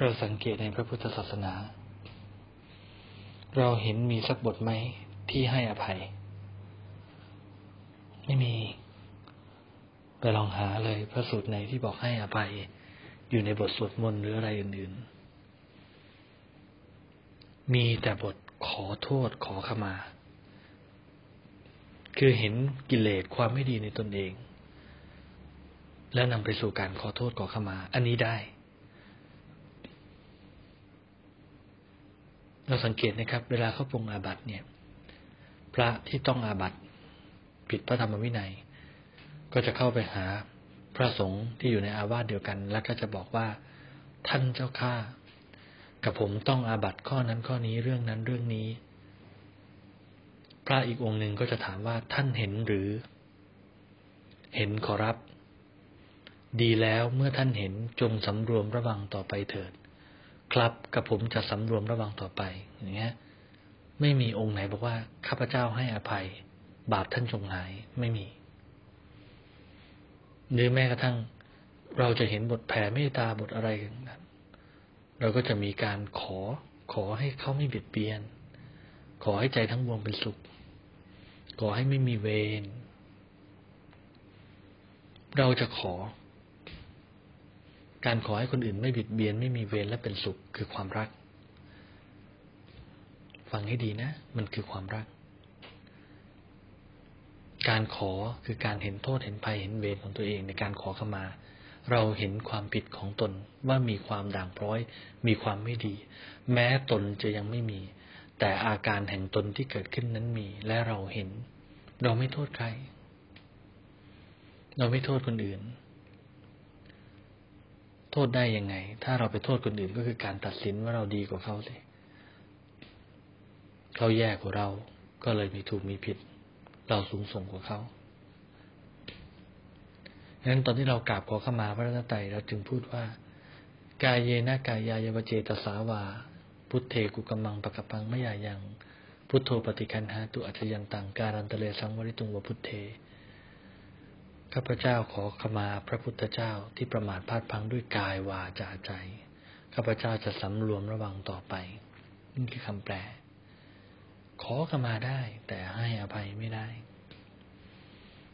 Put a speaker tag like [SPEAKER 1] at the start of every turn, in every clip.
[SPEAKER 1] เราสังเกตในพระพุทธศาสนา เราเห็นมีสักบทไหมที่ให้อภัย ไม่มี ไปลองหาเลยพระสูตรไหนที่บอกให้อภัย อยู่ในบทสวดมนต์หรืออะไรอื่นๆ มีแต่บทขอโทษขอขมา คือเห็นกิเลสความไม่ดีในตนเอง แล้วนำไปสู่การขอโทษขอขมา อันนี้ได้ เราสังเกตนะครับ เวลาเขาปรงอาบัติเนี่ย พระที่ต้องอาบัติผิดพระธรรมวินัย ก็จะเข้าไปหาพระสงฆ์ที่อยู่ในอาวาสเดียวกัน แล้วก็จะบอกว่าท่านเจ้าข้ากับผมต้องอาบัติข้อนั้นข้อนี้เรื่องนั้นเรื่องนี้ พระอีกองค์หนึ่งก็จะถามว่าท่านเห็นหรือ เห็นขอรับ ดีแล้วเมื่อท่านเห็นจงสำรวมระวังต่อไปเถิด ครับกับผมจะสำรวมระวังต่อไป อย่างเงี้ย ไม่มีองค์ไหนบอกว่าข้าพเจ้าให้อภัย บาปท่านจงหายไม่มี หรือแม้กระทั่ง เราจะเห็นบทแผ่เมตตาบทอะไรต่างๆเราก็จะมีการขอขอให้เขาไม่เบียดเบียน ขอให้ใจทั้งวงเป็นสุข ขอให้ไม่มีเวรเราจะขอ การขอให้คนอื่นไม่บิดเบียน ไม่มีเวรและเป็นสุขคือความรัก ฟังให้ดีนะ มันคือความรัก การขอคือการเห็นโทษเห็นภัยเห็นเวรของตัวเองในการขอขมา เราเห็นความผิดของตนว่ามีความด่างพร้อย มีความไม่ดี แม้ตนจะยังไม่มี แต่อาการแห่งตนที่เกิดขึ้นนั้นมี และเราเห็น เราไม่โทษใคร เราไม่โทษคนอื่น โทษได้ยังไง ถ้าเราไปโทษคนอื่นก็คือการตัดสินว่าเราดีกว่าเขาสิเขาแย่กว่าเรา ก็เลยมีถูกมีผิด เราสูงส่งกว่าเขาดังนั้นตอนที่เรากราบขอขมาพระรัตนตรัยเราจึงพูดว่า กายเยนะกายายาวเจตสาวา พุทเทกุกมังปะกปังไม่ยายัง พุทโธปฏิคันหาตุอัจยันตังการันตเลสังวริตุงวพุทเท ข้าพเจ้าขอขมาพระพุทธเจ้าที่ประมาทพลาดพังด้วยกายวาจาใจ ข้าพเจ้าจะสำรวมระวังต่อไป นี่คือคำแปล ขอขมาได้ แต่ให้อภัยไม่ได้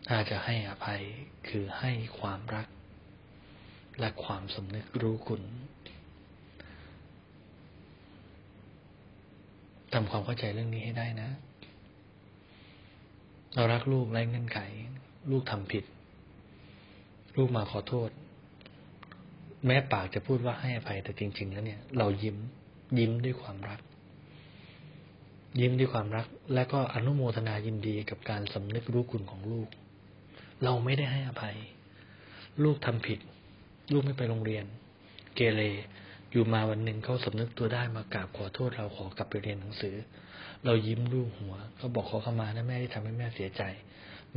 [SPEAKER 1] ถ้าจะให้อภัยคือให้ความรัก และความสำนึกรู้คุณทำความเข้าใจเรื่องนี้ให้ได้นะ เรารักลูกไร้เงื่อนไข ลูกทำผิด ลูกมาขอโทษ แม้ปากจะพูดว่าให้อภัยแต่จริง ๆ แล้วเนี่ย เรายิ้ม ยิ้มด้วยความรัก ยิ้มด้วยความรัก และก็อนุโมทนายินดีกับการสำนึกรู้คุณของลูก เราไม่ได้ให้อภัย ลูกทำผิด ลูกไม่ไปโรงเรียน เกเรอยู่มาวันหนึ่งเขาสำนึกตัวได้มากราบขอโทษเราขอกลับไปเรียนหนังสือ เรายิ้มรูปหัวเขาบอกขอเข้ามานะแม่ที่ทำให้แม่เสียใจ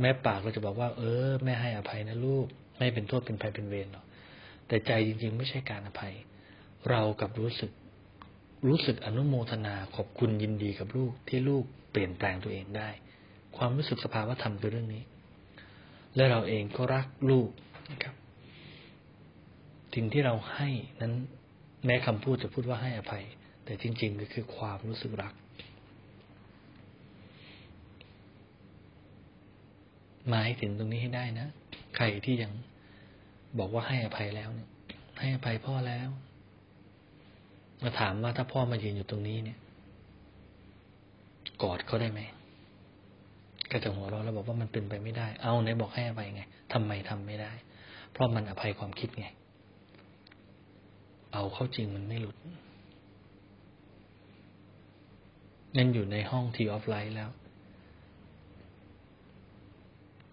[SPEAKER 1] แม่ปากเราจะบอกว่า เออ แม่ให้อภัยนะลูก ไม่เป็นโทษเป็นภัยเป็นเวรหรอกแต่ใจจริง ๆ ไม่ใช่การอภัย เรากับรู้สึก รู้สึกอนุโมทนาขอบคุณยินดีกับลูกที่ลูกเปลี่ยนแปลงตัวเองได้ ความรู้สึกสภาวะธรรมคือเรื่องนี้ และเราเองก็รักลูกนะครับสิ่งที่เราให้นั้นแม้คำพูดจะพูดว่าให้อภัย แต่จริง ๆ ก็คือความรู้สึกรักหมายถึงตรงนี้ให้ได้นะ ใครที่ยังบอกว่าให้อภัยแล้วเนี่ย ให้อภัยพ่อแล้ว มาถามว่าถ้าพ่อมายืนอยู่ตรงนี้เนี่ย กอดเขาได้ไหมก็จะหัวเราะแล้วบอกว่ามันเป็นไปไม่ได้ เอาไหนบอกให้อภัยไงทำไมทำไม่ได้ เพราะมันอภัยความคิดไง เอาเข้าจริงมันไม่หลุดนั่นอยู่ในห้องทีออฟไลท์แล้ว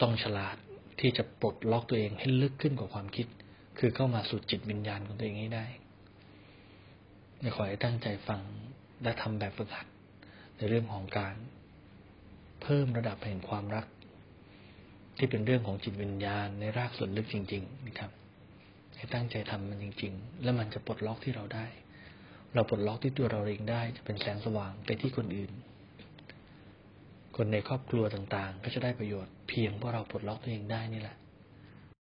[SPEAKER 1] ต้องฉลาด ที่จะปลดล็อกตัวเองให้ลึกขึ้นกว่าความคิด คือเข้ามาสู่จิตวิญญาณของตัวเองให้ได้ขอให้ตั้งใจฟังและทำแบบฝึกหัด ในเรื่องของการ เพิ่มระดับแห่งความรัก ที่เป็นเรื่องของจิตวิญญาณในรากส่วนลึกจริง ๆ นะครับ ให้ตั้งใจทำมันจริง ๆ แล้วมันจะปลดล็อกที่เราได้ เราปลดล็อกที่ตัวเราเองได้ จะเป็นแสงสว่างไปที่คนอื่น คนในครอบครัวต่างๆ ก็จะได้ประโยชน์เพียงเพราะเราปลดล็อกตัวเองได้นี่แหละ